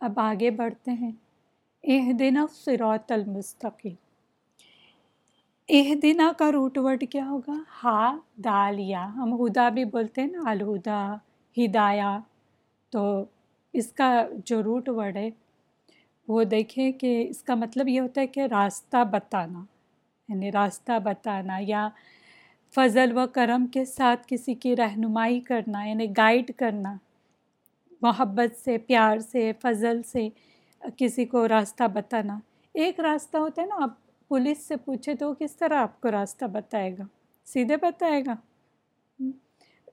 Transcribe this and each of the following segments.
اب آگے بڑھتے ہیں۔ اہ دن سروت المستقیم۔ اہ دینہ کا روٹ ورڈ کیا ہوگا؟ ہا، دال، یا۔ ہم ہدا بھی بولتے ہیں نا، الہدا، ہدایہ۔ تو اس کا جو روٹ ورڈ ہے، وہ دیکھیں کہ اس کا مطلب یہ ہوتا ہے کہ راستہ بتانا۔ یعنی راستہ بتانا یا فضل و کرم کے ساتھ کسی کی رہنمائی کرنا یعنی گائیڈ کرنا۔ محبت سے، پیار سے، فضل سے کسی کو راستہ بتانا۔ ایک راستہ ہوتا ہے نا، آپ پولیس سے پوچھے تو وہ کس طرح آپ کو راستہ بتائے گا؟ سیدھے بتائے گا۔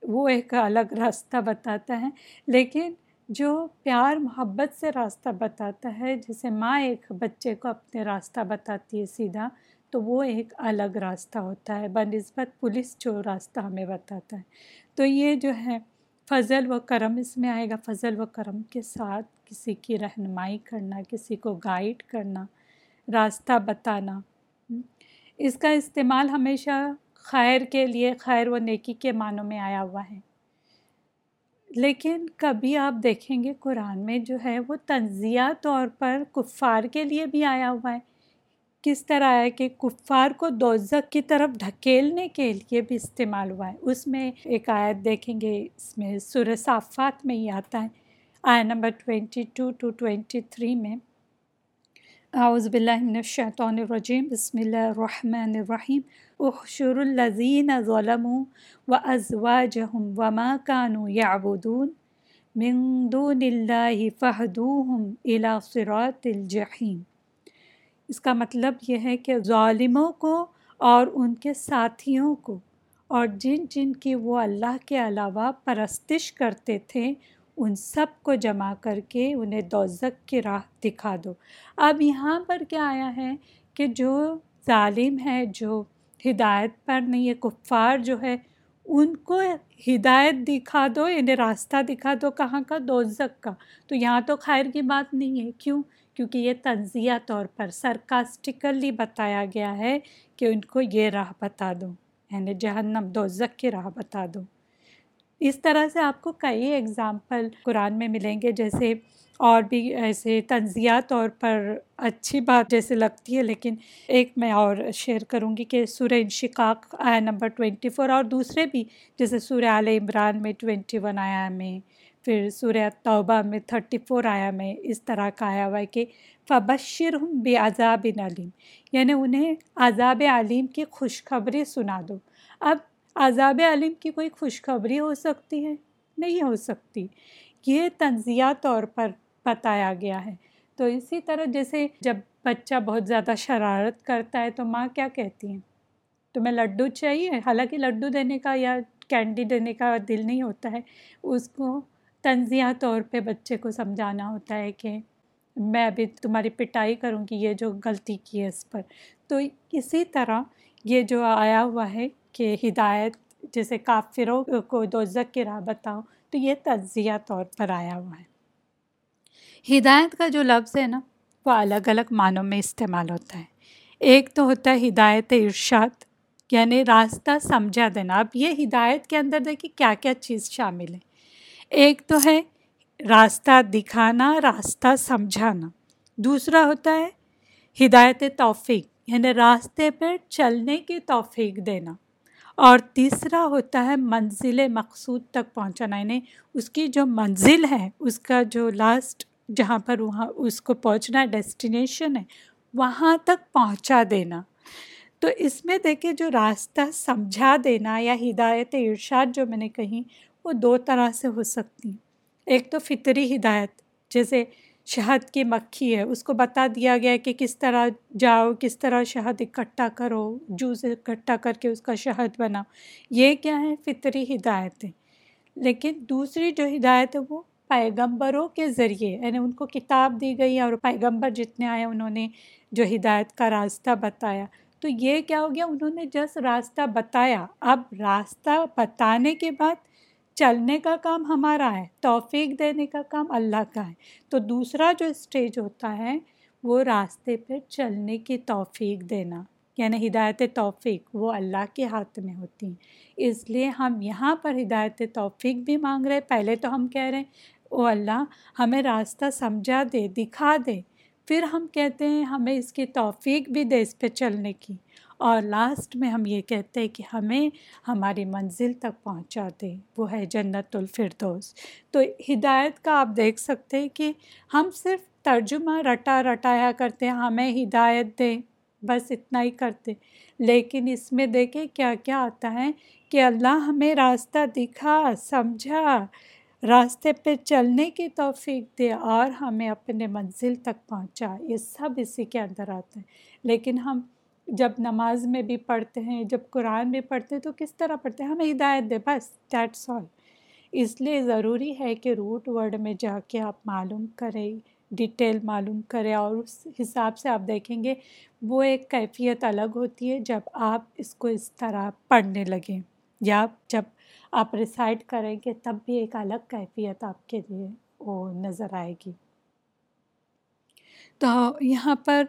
وہ ایک الگ راستہ بتاتا ہے۔ لیکن جو پیار، محبت سے راستہ بتاتا ہے جیسے ماں ایک بچے کو اپنے راستہ بتاتی ہے سیدھا، تو وہ ایک الگ راستہ ہوتا ہے۔ بہ نسبت پولیس جو راستہ ہمیں بتاتا ہے۔ تو یہ جو ہے فضل و کرم اس میں آئے گا۔ فضل و کرم کے ساتھ کسی کی رہنمائی کرنا، کسی کو گائیڈ کرنا، راستہ بتانا۔ اس کا استعمال ہمیشہ خیر کے لیے، خیر و نیکی کے معنوں میں آیا ہوا ہے۔ لیکن کبھی آپ دیکھیں گے قرآن میں جو ہے وہ تنزیہ طور پر کفار کے لیے بھی آیا ہوا ہے۔ کس طرح ہے کہ کفار کو دوزک کی طرف ڈھکیلنے کے لیے بھی استعمال ہوا ہے؟ اس میں ایک آیت دیکھیں گے، اس میں سر صافات میں ہی آتا ہے۔ آیا number twenty two two twenty three میں، اعوذ باللہ من الشیطان الرجیم، بسم اللہ الرحمن الرحیم۔ احشر الذین ظلموا وازواجهم وما كانوا يعبدون من دون اللہ فہدوہم الى صراط الجحیم۔ اس کا مطلب یہ ہے کہ ظالموں کو اور ان کے ساتھیوں کو۔ اور جن جن کی وہ اللہ کے علاوہ پرستش کرتے تھے، ان سب کو جمع کر کے انہیں دوزک کی راہ دکھا دو۔ اب یہاں پر کیا آیا ہے کہ جو ظالم ہے، جو ہدایت پر نہیں ہے، کفار جو ہے، ان کو ہدایت دکھا دو یعنی راستہ دکھا دو کہاں کا؟ دوزک کا۔ تو یہاں تو خیر کی بات نہیں ہے۔ کیوں؟ کیونکہ یہ تنزیہ طور پر سرکاسٹیکلی بتایا گیا ہے کہ ان کو یہ راہ بتا دو یعنی جہنم دوزک کی راہ بتا دو۔ اس طرح سے آپ کو کئی اگزامپل قرآن میں ملیں گے، جیسے اور بھی ایسے تنزیہ طور پر اچھی بات جیسے لگتی ہے، لیکن ایک میں اور شیئر کروں گی کہ سورہ انشقاق آیا نمبر ٹوینٹی فور اور دوسرے بھی، جیسے سورہ عال عمران میں ٹوینٹی ون آیا میں پھر سورہ توبہ میں تھرٹی فور آیا میں اس طرح کا آیا ہوا ہے کہ فبشر ہوں بے عذاب علیم یعنی انہیں عذاب علیم کی خوشخبری سنا دو۔ اب عذاب علیم کی کوئی خوشخبری ہو سکتی ہے؟ نہیں ہو سکتی۔ یہ تنزیہ طور پر بتایا گیا ہے۔ تو اسی طرح جیسے جب بچہ بہت زیادہ شرارت کرتا ہے تو ماں کیا کہتی ہیں؟ تمہیں لڈو چاہیے؟ حالانکہ لڈو دینے کا یا کینڈی دینے کا دل نہیں ہوتا ہے۔ اس کو تنزیہ طور پہ بچے کو سمجھانا ہوتا ہے کہ میں ابھی تمہاری پٹائی کروں گی، یہ جو غلطی کی ہے اس پر۔ تو اسی طرح یہ جو آیا ہوا ہے کہ ہدایت، جیسے کافروں کو دوزک کی راہ بتاؤ، تو یہ تجزیہ طور پر آیا ہوا ہے۔ ہدایت کا جو لفظ ہے نا، وہ الگ الگ معنوں میں استعمال ہوتا ہے۔ ایک تو ہوتا ہے ہدایت ارشاد یعنی راستہ سمجھا دینا۔ اب یہ ہدایت کے اندر دیکھیے کیا کیا چیز شامل ہے۔ ایک تو ہے راستہ دکھانا، راستہ سمجھانا۔ دوسرا ہوتا ہے ہدایت توفیق یعنی راستے پر چلنے کی توفیق دینا۔ اور تیسرا ہوتا ہے منزل مقصود تک پہنچانا یعنی اس کی جو منزل ہے، اس کا جو لاسٹ جہاں پر وہاں اس کو پہنچنا ڈیسٹینیشن ہے، وہاں تک پہنچا دینا۔ تو اس میں دیکھیں جو راستہ سمجھا دینا یا ہدایت ارشاد جو میں نے کہیں وہ دو طرح سے ہو سکتی۔ ہیں ایک تو فطری ہدایت، جیسے شہد کی مکھی ہے، اس کو بتا دیا گیا کہ کس طرح جاؤ، کس طرح شہد اکٹھا کرو، جوس اکٹھا کر کے اس کا شہد بناؤ۔ یہ کیا ہے؟ فطری ہدایت ہے۔ لیکن دوسری جو ہدایت ہے، وہ پیغمبروں کے ذریعے یعنی ان کو کتاب دی گئی اور پیغمبر جتنے آئے، انہوں نے جو ہدایت کا راستہ بتایا۔ تو یہ کیا ہو گیا؟ انہوں نے جس راستہ بتایا۔ اب راستہ بتانے کے بعد چلنے کا کام ہمارا ہے، توفیق دینے کا کام اللہ کا ہے۔ تو دوسرا جو اسٹیج ہوتا ہے، وہ راستے پہ چلنے کی توفیق دینا۔ یعنی ہدایت توفیق، وہ اللہ کے ہاتھ میں ہوتی ہیں۔ اس لیے ہم یہاں پر ہدایت توفیق بھی مانگ رہے۔ پہلے تو ہم کہہ رہے ہیں، او اللہ، ہمیں راستہ سمجھا دے، دکھا دے۔ پھر ہم کہتے ہیں، ہمیں اس کی توفیق بھی دے اس پہ چلنے کی۔ اور لاسٹ میں ہم یہ کہتے ہیں کہ ہمیں ہماری منزل تک پہنچا دے۔ وہ ہے جنت الفردوس۔ تو ہدایت کا آپ دیکھ سکتے ہیں کہ ہم صرف ترجمہ رٹا رٹایا کرتے ہیں، ہمیں ہدایت دیں بس اتنا ہی کرتے۔ لیکن اس میں دیکھیں کیا کیا آتا ہے کہ اللہ ہمیں راستہ دکھا، سمجھا، راستے پہ چلنے کی توفیق دے اور ہمیں اپنے منزل تک پہنچا۔ یہ سب اسی کے اندر آتا ہے۔ لیکن ہم جب نماز میں بھی پڑھتے ہیں، جب قرآن میں پڑھتے ہیں، تو کس طرح پڑھتے ہیں؟ ہمیں ہدایت دے، بس دیٹس آل اس لیے ضروری ہے کہ روٹ ورڈ میں جا کے آپ معلوم کریں ڈیٹیل معلوم کریں اور اس حساب سے آپ دیکھیں گے وہ ایک کیفیت الگ ہوتی ہے جب آپ اس کو اس طرح پڑھنے لگیں یا جب آپ ریسائٹ کریں گے تب بھی ایک الگ کیفیت آپ کے لیے وہ نظر آئے گی۔ تو یہاں پر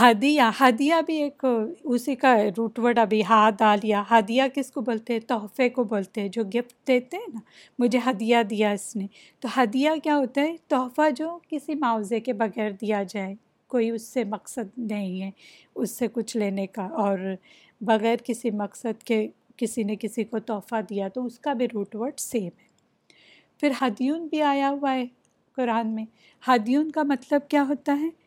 ہدیہ ہدیہ بھی ایک اسی کا روٹ ورڈ ابھی ہاتھ ڈالیا ہدیہ کس کو بولتے ہیں؟ تحفے کو بولتے ہیں، جو گفٹ دیتے ہیں نا۔ مجھے ہدیہ دیا اس نے۔ تو ہدیہ کیا ہوتا ہے؟ تحفہ جو کسی معاوضے کے بغیر دیا جائے۔ کوئی اس سے مقصد نہیں ہے اس سے کچھ لینے کا۔ اور بغیر کسی مقصد کے کسی نے کسی کو تحفہ دیا تو اس کا بھی روٹ ورڈ سیم ہے۔ پھر ہدیون بھی آیا ہوا ہے قرآن میں۔ ہدیون کا مطلب کیا ہوتا ہے؟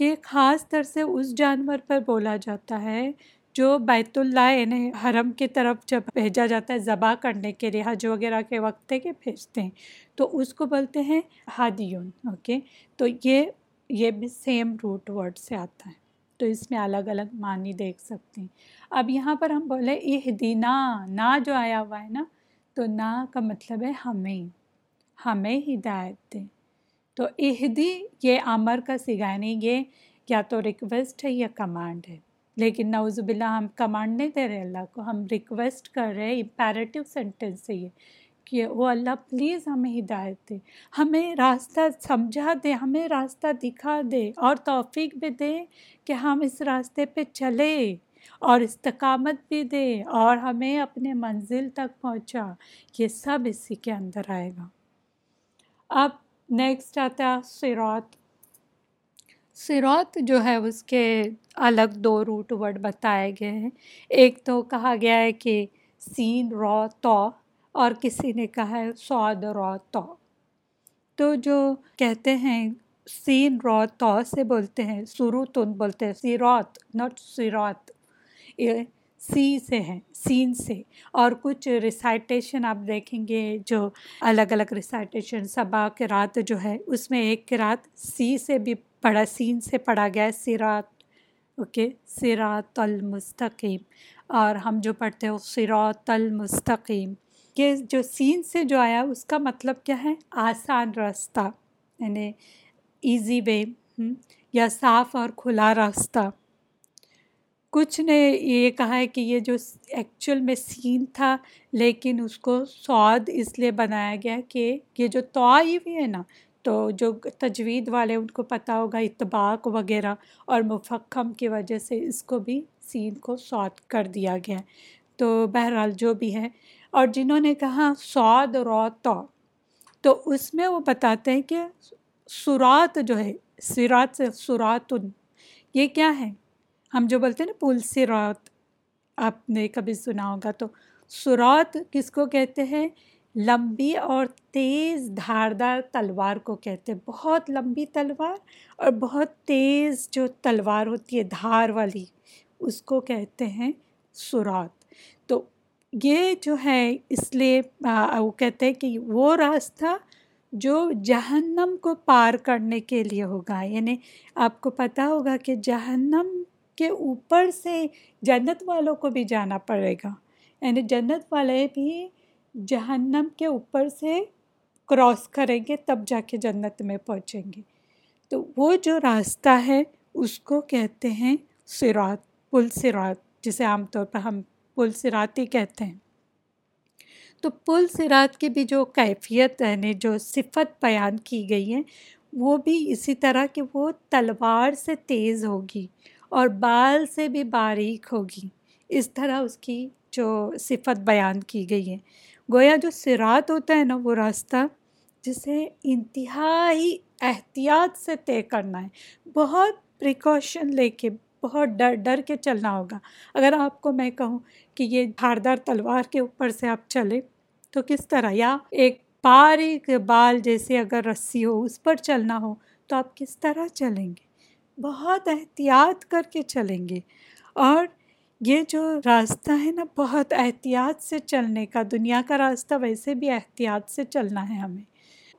کہ خاص طر سے اس جانور پر بولا جاتا ہے جو بیت اللہ یعنی حرم کی طرف جب بھیجا جاتا ہے ذبح کرنے کے لیے، حج وغیرہ کے وقت کے بھیجتے ہیں۔ تو اس کو بولتے ہیں ہادیون اوکے تو یہ یہ بھی سیم روٹ ورڈ سے آتا ہے۔ تو اس میں الگ الگ معنی دیکھ سکتے ہیں۔ اب یہاں پر ہم بولے یہ دینا نا جو آیا ہوا ہے نا، تو نا کا مطلب ہے ہمیں ہمیں ہدایت دیں۔ تو اہدی یہ امر کا سگانے یہ یا تو ریکویسٹ ہے یا کمانڈ ہے۔ لیکن نوز باللہ ہم کمانڈ نہیں دے رہے اللہ کو، ہم ریکویسٹ کر رہے ہیں امپیریٹیو سینٹینس سے یہ، کہ وہ اللہ پلیز ہمیں ہدایت دے۔ ہمیں راستہ سمجھا دے، ہمیں راستہ دکھا دے، اور توفیق بھی دے کہ ہم اس راستے پہ چلے اور استقامت بھی دے اور ہمیں اپنے منزل تک پہنچا۔ یہ سب اسی کے اندر آئے گا۔ اب نیکسٹ آتا ہے سیروت سیروت جو ہے اس کے الگ دو روٹ ورڈ بتائے گئے ہیں. ایک تو کہا گیا ہے کہ سین رو تو اور کسی نے کہا ہے سعود رو تو تو جو کہتے ہیں سین رو تو سے بولتے ہیں سروتن بولتے ہیں سیروت ناٹ سیروت سی سے ہیں، سین سے۔ اور کچھ ریسائٹیشن آپ دیکھیں گے جو الگ الگ ریسائٹیشن صبا کے رات جو ہے، اس میں ایک کے رات سی سے بھی پڑھا، سین سے پڑھا گیا ہے سیرات اوکے سیرات المستقیم اور ہم جو پڑھتے ہیں سیرات المستقیم یہ جو سین سے جو آیا، اس کا مطلب کیا ہے؟ آسان راستہ یعنی ایزی وے یا صاف اور کھلا راستہ۔ کچھ نے یہ کہا ہے کہ یہ جو ایکچوئل میں سین تھا، لیکن اس کو سعود اس لیے بنایا گیا کہ یہ جو طائف ہے نا، تو جو تجوید والے ان کو پتہ ہوگا اتباق وغیرہ اور مفخم کی وجہ سے اس کو بھی سین کو سعود کر دیا گیا تو بہرحال جو بھی ہے۔ اور جنہوں نے کہا سعود رو تو تو اس میں وہ بتاتے ہیں کہ سرات جو ہے، سرات سے سراتن یہ کیا ہے؟ ہم جو بولتے ہیں نا پل سرات آپ نے کبھی سنا ہوگا، تو سرات کس کو کہتے ہیں؟ لمبی اور تیز دھاردار تلوار کو کہتے ہیں۔ بہت لمبی تلوار اور بہت تیز جو تلوار ہوتی ہے، دھار والی، اس کو کہتے ہیں سرات تو یہ جو ہے، اس لیے وہ کہتے ہیں کہ وہ راستہ جو جہنم کو پار کرنے کے لیے ہوگا۔ یعنی آپ کو پتہ ہوگا کہ جہنم کے اوپر سے جنت والوں کو بھی جانا پڑے گا۔ یعنی جنت والے بھی جہنم کے اوپر سے کراس کریں گے، تب جا کے جنت میں پہنچیں گے۔ تو وہ جو راستہ ہے، اس کو کہتے ہیں سرات پل سرات جسے عام طور پر ہم پل سرات ہی کہتے ہیں۔ تو پل سرات کی بھی جو کیفیت یعنی جو صفت بیان کی گئی ہے، وہ بھی اسی طرح کہ وہ تلوار سے تیز ہوگی۔ اور بال سے بھی باریک ہوگی۔ اس طرح اس کی جو صفت بیان کی گئی ہے۔ گویا جو سرات ہوتا ہے نا، وہ راستہ جسے انتہائی احتیاط سے طے کرنا ہے۔ بہت پریکاشن لے کے، بہت ڈر ڈر کے چلنا ہوگا۔ اگر آپ کو میں کہوں کہ یہ دھاردار تلوار کے اوپر سے آپ چلے، تو کس طرح؟ یا ایک باریک بال جیسے اگر رسی ہو، اس پر چلنا ہو، تو آپ کس طرح چلیں گے؟ بہت احتیاط کر کے چلیں گے۔ اور یہ جو راستہ ہے نا، بہت احتیاط سے چلنے کا، دنیا کا راستہ ویسے بھی احتیاط سے چلنا ہے ہمیں۔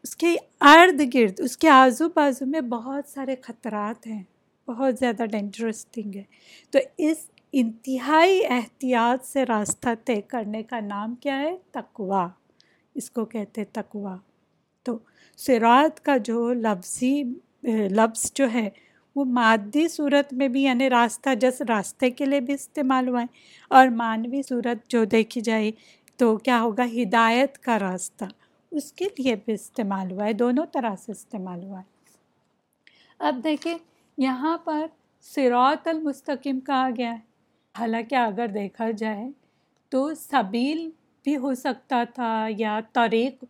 اس کے ارد گرد، اس کے آزو بازو میں بہت سارے خطرات ہیں، بہت زیادہ ڈینجرس تھنگ ہے۔ تو اس انتہائی احتیاط سے راستہ طے کرنے کا نام کیا ہے؟ تقوا اس کو کہتے تقوا تو سرات کا جو لفظی، لفظ جو ہے وہ مادی صورت میں بھی یعنی راستہ، جس راستے کے لیے بھی استعمال ہوا ہے اور مانوی صورت جو دیکھی جائے تو کیا ہوگا؟ ہدایت کا راستہ۔ اس کے لیے بھی استعمال ہوا ہے، دونوں طرح سے استعمال ہوا ہے۔ اب دیکھیں، یہاں پر سراط المستقیم کہا گیا ہے۔ حالانکہ اگر دیکھا جائے تو سبیل بھی ہو سکتا تھا یا طریق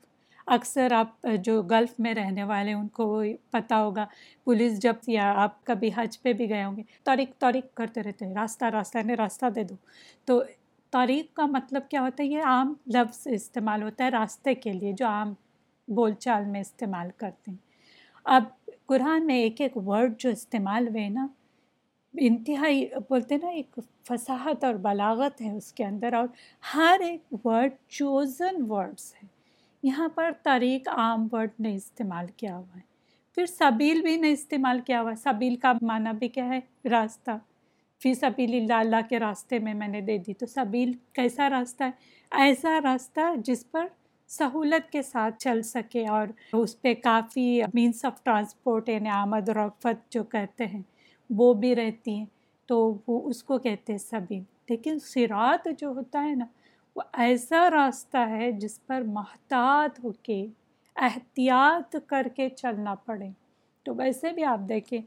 اکثر آپ جو گلف میں رہنے والے، ان کو پتہ ہوگا۔ پولیس جب یا آپ کبھی حج پہ بھی گئے ہوں گے، طریق طریق کرتے رہتے ہیں، راستہ راستہ یعنی راستہ دے دو۔ تو طریق کا مطلب کیا ہوتا ہے؟ یہ عام لفظ استعمال ہوتا ہے راستے کے لیے، جو عام بول چال میں استعمال کرتے ہیں۔ اب قرآن میں ایک ایک ورڈ جو استعمال ہوئے نا، انتہائی بولتے نا، ایک فصاحت اور بلاغت ہے اس کے اندر، اور ہر ایک ورڈ چوزن ورڈس ہے یہاں پر طریق عام ورڈ نے استعمال کیا ہوا ہے۔ پھر سبیل بھی نے استعمال کیا ہوا۔ ہے سبیل کا معنی بھی کیا ہے؟ راستہ۔ فی سبیل اللہ اللہ کے راستے میں میں نے دے دی۔ تو سبیل کیسا راستہ ہے؟ ایسا راستہ جس پر سہولت کے ساتھ چل سکے اور اس پہ کافی مینس آف ٹرانسپورٹ یعنی آمد و رفت جو کہتے ہیں، وہ بھی رہتی ہیں۔ تو وہ اس کو کہتے ہیں سبھی لیکن سرات جو ہوتا ہے نا وہ ایسا راستہ ہے جس پر محتاط ہو کے احتیاط کر کے چلنا پڑے۔ تو ویسے بھی آپ دیکھیں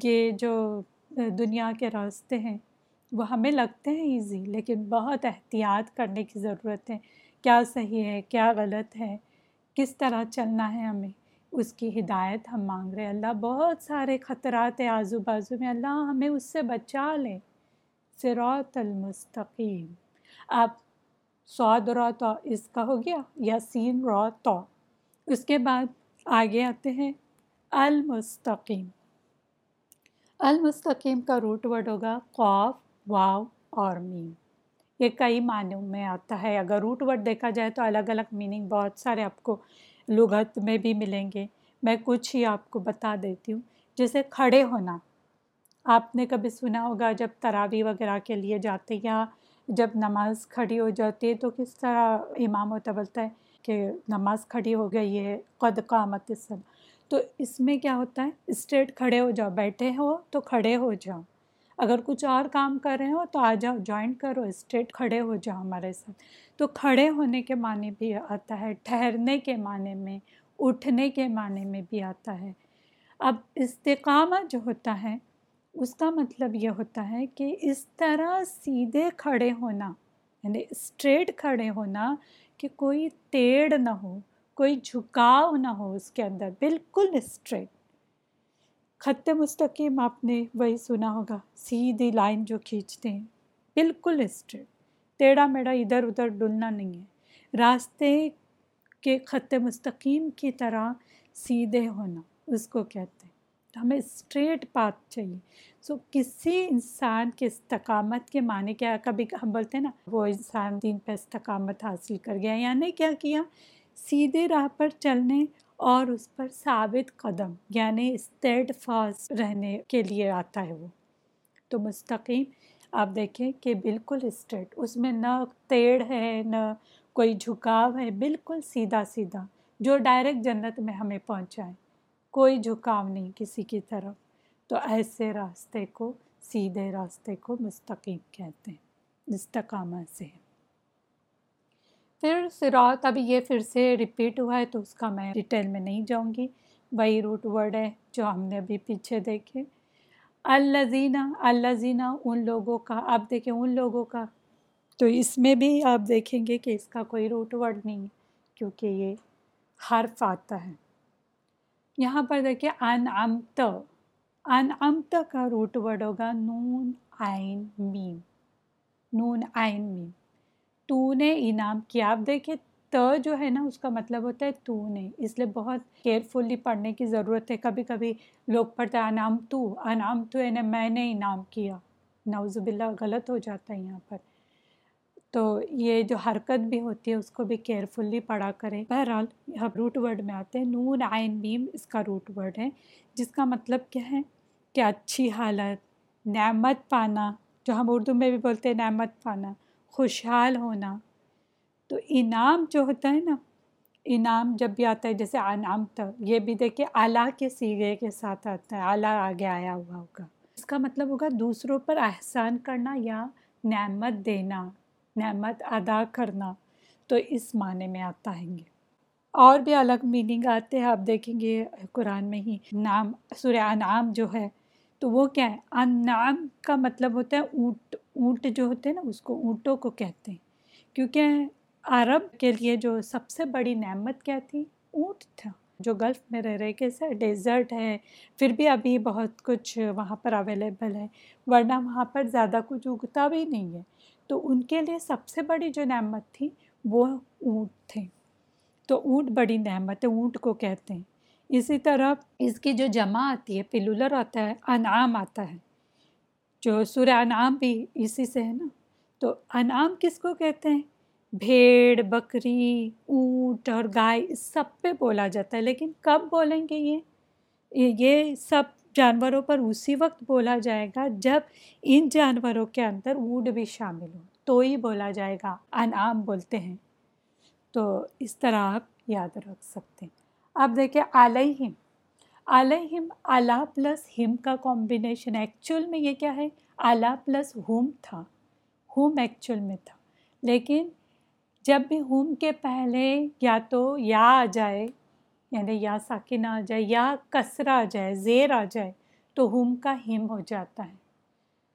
کہ جو دنیا کے راستے ہیں، وہ ہمیں لگتے ہیں ایزی لیکن بہت احتیاط کرنے کی ضرورت ہے۔ کیا صحیح ہے، کیا غلط ہے، کس طرح چلنا ہے ہمیں، اس کی ہدایت ہم مانگ رہے اللہ بہت سارے خطرات ہیں آزو بازو میں، اللہ ہمیں اس سے بچا لے۔ سراط المستقیم۔ اب سعود رو تو اس کا ہو گیا یا سین رو تو۔ اس کے بعد آگے آتے ہیں المستقیم۔ المستقیم کا روٹ ورڈ ہوگا خوف واو اور میم۔ یہ کئی معنوں میں آتا ہے۔ اگر روٹ ورڈ دیکھا جائے تو الگ الگ میننگ بہت سارے آپ کو لغت میں بھی ملیں گے۔ میں کچھ ہی آپ کو بتا دیتی ہوں۔ جیسے کھڑے ہونا، آپ نے کبھی سنا ہوگا جب تراوی وغیرہ کے لیے جاتے یا جب نماز کھڑی ہو جاتی ہے تو کس طرح امام ہوتا بولتا ہے کہ نماز کھڑی ہو گئی ہے، قد قامت اسم تو اس میں کیا ہوتا ہے؟ اسٹریٹ کھڑے ہو جاؤ، بیٹھے ہو تو کھڑے ہو جاؤ۔ اگر کچھ اور کام کر رہے ہو تو آ جاؤ، جوائن کرو، اسٹریٹ کھڑے ہو جاؤ ہمارے ساتھ۔ تو کھڑے ہونے کے معنی بھی آتا ہے، ٹھہرنے کے معنی میں، اٹھنے کے معنی میں بھی آتا ہے۔ اب استقامت جو ہوتا ہے اس کا مطلب یہ ہوتا ہے کہ اس طرح سیدھے کھڑے ہونا یعنی اسٹریٹ کھڑے ہونا کہ کوئی ٹیڑھ نہ ہو، کوئی جھکاؤ نہ ہو اس کے اندر، بالکل اسٹریٹ خط مستقیم آپ نے وہی سنا ہوگا، سیدھی لائن جو کھینچتے ہیں، بالکل اسٹریٹ ٹیڑھا میڑا ادھر ادھر ڈلنا نہیں ہے۔ راستے کے خط مستقیم کی طرح سیدھے ہونا، اس کو کہتے ہیں۔ ہمیں اسٹریٹ پاتھ چاہیے۔ سو کسی انسان کے استقامت کے معنی کیا کبھی ہم بولتے ہیں نا، وہ انسان دین پہ استقامت حاصل کر گیا یعنی کیا کیا؟ سیدھے راہ پر چلنے اور اس پر ثابت قدم یعنی اسٹیڈ فاسٹ رہنے کے لیے آتا ہے وہ۔ تو مستقیم، آپ دیکھیں کہ بالکل اسٹریٹ اس میں نہ تیڑ ہے، نہ کوئی جھکاؤ ہے، بالکل سیدھا سیدھا، جو ڈائریکٹ جنت میں ہمیں پہنچائے کوئی جھکاؤ نہیں کسی کی طرف۔ تو ایسے راستے کو سیدھے راستے کو مستقیم کہتے ہیں۔ استقامت سے۔ پھر سراط ابھی یہ پھر سے ریپیٹ ہوا ہے تو اس کا میں ڈیٹیل میں نہیں جاؤں گی۔ وہی روٹ ورڈ ہے جو ہم نے ابھی پیچھے دیکھے۔ الزینہ الزینہ ان لوگوں کا۔ آپ دیکھیں ان لوگوں کا۔ تو اس میں بھی آپ دیکھیں گے کہ اس کا کوئی روٹ ورڈ نہیں ہے، کیونکہ یہ حرف آتا ہے۔ یہاں پر دیکھیے ان امت ان امت کا روٹ ورڈ ہوگا نون آئین میم، نون آئین میم۔ تو نے انعام کیا۔ آپ دیکھیں، ت جو ہے نا، اس کا مطلب ہوتا ہے تو نے۔ اس لیے بہت کیئرفلی پڑھنے کی ضرورت ہے۔ کبھی کبھی لوگ پڑھتے ہیں انعام تو انعام تو یعنی میں نے انعام کیا۔ نوز باللہ، غلط ہو جاتا ہے یہاں پر۔ تو یہ جو حرکت بھی ہوتی ہے اس کو بھی کیئرفلی پڑھا کریں۔ بہرحال یہاں روٹ ورڈ میں آتے ہیں، نون آئین بیم اس کا روٹ ورڈ ہے، جس کا مطلب کیا ہے؟ کہ اچھی حالت، نعمت پانا، جو ہم اردو میں بھی بولتے ہیں، نعمت پانا، خوشحال ہونا۔ تو انعام جو ہوتا ہے نا، انعام جب بھی آتا ہے، جیسے انعام تک یہ بھی دیکھیں اعلیٰ کے سیگے کے ساتھ آتا ہے، اعلیٰ آگے آیا ہوا ہوگا۔ اس کا مطلب ہوگا دوسروں پر احسان کرنا یا نعمت دینا۔ نعمت ادا کرنا تو اس معنی میں آتا ہے گے۔ اور بھی الگ میننگ آتے ہیں، آپ دیکھیں گے قرآن میں ہی۔ نام سورہ انعام جو ہے، تو وہ کیا ہے؟ انعام کا مطلب ہوتا ہے اونٹ اونٹ جو ہوتے ہیں نا، اس کو اونٹوں کو کہتے ہیں۔ کیونکہ عرب کے لیے جو سب سے بڑی نعمت کیا تھی؟ اونٹ تھا۔ جو گلف میں رہ رہے کیسے ڈیزرٹ ہے۔ پھر بھی ابھی بہت کچھ وہاں پر اویلیبل ہے۔ ورنہ وہاں پر زیادہ کچھ اگتا بھی نہیں ہے۔ تو ان کے لیے سب سے بڑی جو نعمت تھی وہ اونٹ تھے۔ تو اونٹ بڑی نعمت ہے، اونٹ کو کہتے ہیں۔ اسی طرح اس کی جو جمع آتی ہے، پلولر آتا ہے، انعام آتا ہے۔ جو سورہ انعام بھی اسی سے ہے نا۔ تو انعام کس کو کہتے ہیں؟ بھیڑ، بکری، اونٹ اور گائے سب پہ بولا جاتا ہے۔ لیکن کب بولیں گے یہ؟ یہ سب جانوروں پر اسی وقت بولا جائے گا جب ان جانوروں کے اندر اونٹ بھی شامل ہو۔ تو ہی بولا جائے گا، انعام بولتے ہیں۔ تو اس طرح آپ یاد رکھ سکتے ہیں۔ اب دیکھیں، علیہم۔ علیہم اعلیٰ پلس ہم کا کمبینیشن ایکچوئل میں یہ کیا ہے؟ اعلیٰ پلس ہوم تھا۔ ہوم ایکچوئل میں تھا۔ لیکن جب بھی ہوم کے پہلے یا تو یا آ جائے یعنی یا ساکن آ جائے یا کسرا آ جائے، زیر آ جائے، تو ہوم کا ہم ہو جاتا ہے۔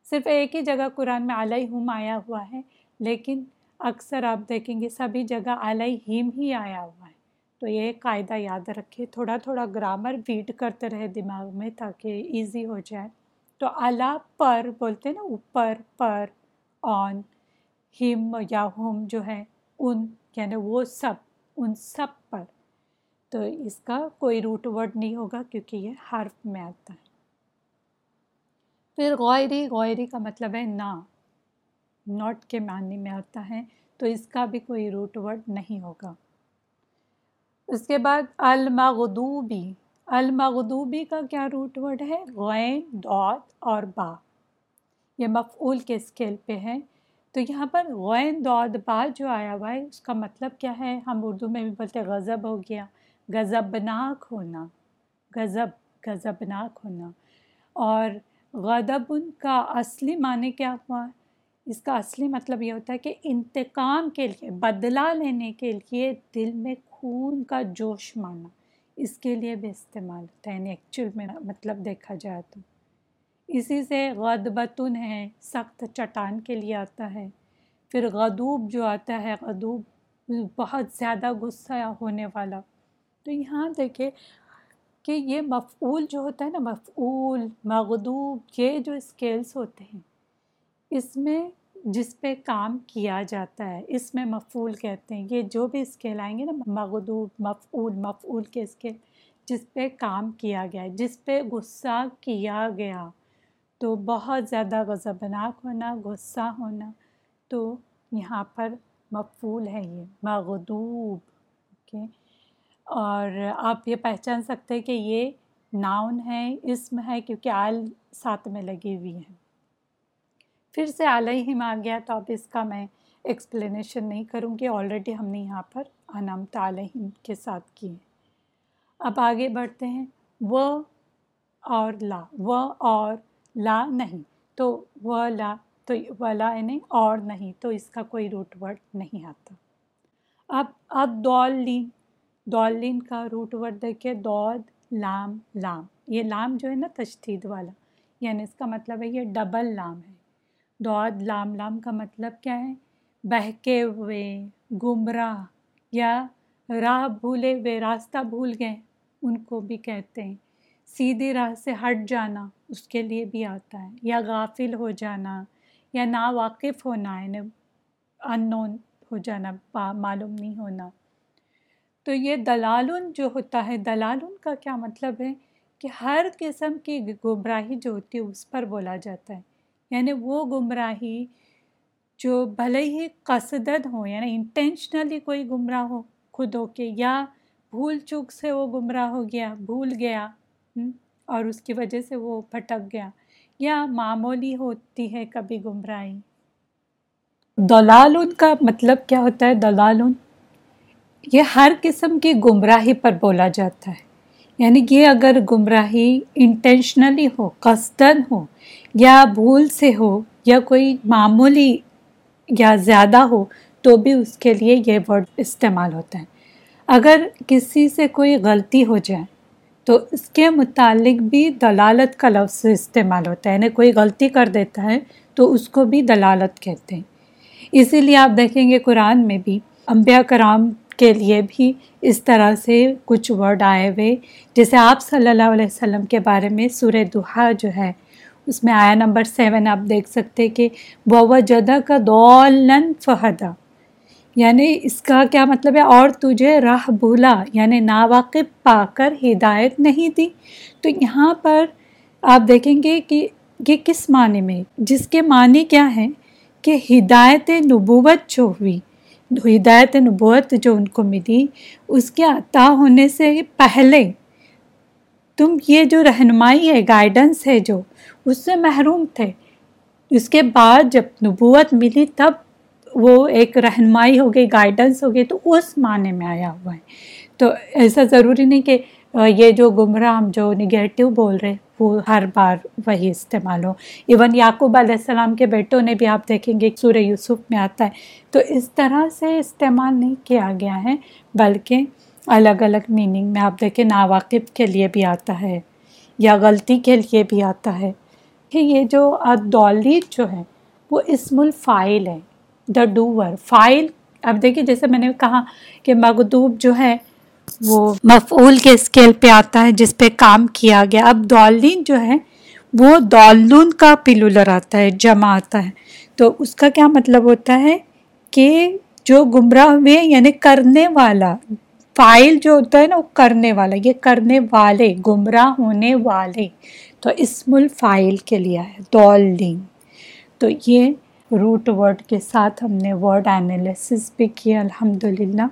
صرف ایک ہی جگہ قرآن میں علیہ ہم آیا ہوا ہے، لیکن اکثر آپ دیکھیں گے سبھی جگہ علیہ ہم ہی آیا ہوا ہے۔ تو یہ قاعدہ یاد رکھے تھوڑا تھوڑا گرامر ریڈ کرتے رہے دماغ میں تاکہ ایزی ہو جائے۔ تو اعلیٰ پر بولتے نا، اوپر پر آن ہم یا ہوم جو ہے ان یعنی وہ سب، ان سب پر۔ تو اس کا کوئی روٹ ورڈ نہیں ہوگا کیونکہ یہ حرف میں آتا ہے۔ پھر غوری غوری کا مطلب ہے نا ناٹ کے معنی میں آتا ہے، تو اس کا بھی کوئی روٹ ورڈ نہیں ہوگا۔ اس کے بعد المغدوبی المغدوبی کا کیا روٹ ورڈ ہے؟ غین دعت اور با۔ یہ مفعول کے اسکیل پہ ہے۔ تو یہاں پر غین دود با جو آیا ہوا ہے، اس کا مطلب کیا ہے؟ ہم اردو میں بھی بولتے غضب ہو گیا۔ غضبناک ہونا، غضب، غضبناک ہونا۔ اور غضب ان کا اصلی معنی کیا ہوا؟ اس کا اصلی مطلب یہ ہوتا ہے کہ انتقام کے لیے، بدلہ لینے کے لیے دل میں خون کا جوش مانا اس کے لیے بھی استعمال ہوتا ہے۔ یعنی ایکچوئل میں مطلب دیکھا جائے تو۔ اسی سے غدبتن ہے، سخت چٹان کے لیے آتا ہے۔ پھر غدوب جو آتا ہے غدوب بہت زیادہ غصہ ہونے والا۔ تو یہاں دیکھیں کہ یہ مفعول جو ہوتا ہے نا، مفعول، مغدوب، یہ جو اسکیلس ہوتے ہیں، اس میں جس پہ کام کیا جاتا ہے، اس میں مفعول کہتے ہیں۔ یہ جو بھی اسکیل آئیں گے نا، مغدوب، مفعول مفعول کے اسکیل جس پہ کام کیا گیا ہے، جس پہ غصہ کیا گیا، تو بہت زیادہ غضبناک ہونا، غصہ ہونا، تو یہاں پر مفول ہے یہ، مغدوب اوکے اور آپ یہ پہچان سکتے ہیں کہ یہ ناؤن ہے، اسم ہے، کیونکہ آل ساتھ میں لگی ہوئی ہے پھر سے علیہم آ گیا تو اب اس کا میں ایکسپلینیشن نہیں کروں گی۔ آلریڈی ہم نے یہاں پر انمت علیہم کے ساتھ کی ہے اب آگے بڑھتے ہیں۔ وہ اور لا۔ وہ اور لا نہیں۔ تو و لا، تو ولا یعنی اور نہیں۔ تو اس کا کوئی روٹ ورڈ نہیں آتا۔ اب اب دولین کا روٹ ورڈ دیکھیے دود لام لام۔ یہ لام جو ہے نا تشدید والا یعنی اس کا مطلب ہے یہ ڈبل لام ہے۔ دود لام لام کا مطلب کیا ہے؟ بہکے ہوئے، گمراہ یا راہ بھولے وے راستہ بھول گئے، ان کو بھی کہتے ہیں۔ سیدھی راہ سے ہٹ جانا اس کے لیے بھی آتا ہے، یا غافل ہو جانا، یا نا واقف ہونا یعنی ان نون ہو جانا معلوم نہیں ہونا۔ تو یہ دلالن جو ہوتا ہے، دلالن کا کیا مطلب ہے؟ کہ ہر قسم کی گمراہی جو ہوتی ہے، اس پر بولا جاتا ہے۔ یعنی وہ گمراہی جو بھلے ہی قصدد ہو یعنی انٹینشنلی کوئی گمراہ ہو خود ہو کے، یا بھول چوک سے وہ گمراہ ہو گیا، بھول گیا اور اس کی وجہ سے وہ پھٹک گیا۔ یا معمولی ہوتی ہے کبھی گمراہی۔ دلال کا مطلب کیا ہوتا ہے؟ دلال یہ ہر قسم کی گمراہی پر بولا جاتا ہے۔ یعنی یہ اگر گمراہی انٹینشنلی ہو قصدن ہو، یا بھول سے ہو، یا کوئی معمولی یا زیادہ ہو، تو بھی اس کے لیے یہ ورڈ استعمال ہوتا ہے۔ اگر کسی سے کوئی غلطی ہو جائے، تو اس کے متعلق بھی دلالت کا لفظ استعمال ہوتا ہے۔ یعنی کوئی غلطی کر دیتا ہے، تو اس کو بھی دلالت کہتے ہیں۔ اسی لیے آپ دیکھیں گے قرآن میں بھی انبیاء کرام کے لیے بھی اس طرح سے کچھ ورڈ آئے ہوئے، جیسے آپ صلی اللہ علیہ وسلم کے بارے میں سورہ دہا جو ہے، اس میں آیا نمبر سیون، آپ دیکھ سکتے کہ وہ جدہ کا دولن فہدا یعنی اس کا کیا مطلب ہے؟ اور تجھے راہ بھولا یعنی ناواقف پا کر ہدایت نہیں دی۔ تو یہاں پر آپ دیکھیں گے کہ یہ کس معنی میں، جس کے معنی کیا ہے کہ ہدایت نبوت جو ہوئی ہدایت نبوت جو ان کو ملی، اس کے عطا ہونے سے پہلے تم یہ جو رہنمائی ہے گائیڈنس ہے جو، اس سے محروم تھے۔ اس کے بعد جب نبوت ملی، تب وہ ایک رہنمائی ہو گئی گائیڈنس ہو گئی، تو اس معنی میں آیا ہوا ہے۔ تو ایسا ضروری نہیں کہ یہ جو گمراہ جو نگیٹو بول رہے وہ ہر بار وہی استعمال ہو۔ ایون یعقوب علیہ السلام کے بیٹوں نے بھی آپ دیکھیں گے سورہ یوسف میں آتا ہے۔ تو اس طرح سے استعمال نہیں کیا گیا ہے، بلکہ الگ الگ میننگ میں آپ دیکھیں ناواقف کے لیے بھی آتا ہے یا غلطی کے لیے بھی آتا ہے کہ یہ جو ادولید جو ہے، وہ اسم الفائل ہے دا ڈوور فائل اب دیکھیے جیسے میں نے کہا کہ مغدوب جو ہے وہ مفعول کے اسکیل پہ آتا ہے، جس پہ کام کیا گیا۔ اب دولین جو ہے وہ دولون کا پلولر آتا ہے، جمع آتا ہے۔ تو اس کا کیا مطلب ہوتا ہے کہ جو گمراہ ہوئے یعنی کرنے والا، فائل جو ہوتا ہے نا، وہ کرنے والا، یہ کرنے والے، گمراہ ہونے والے۔ تو اسم الفائل کے لیے ہے دولین۔ تو یہ روٹ ورڈ کے ساتھ ہم نے ورڈ انالیسس بھی کیا الحمد للہ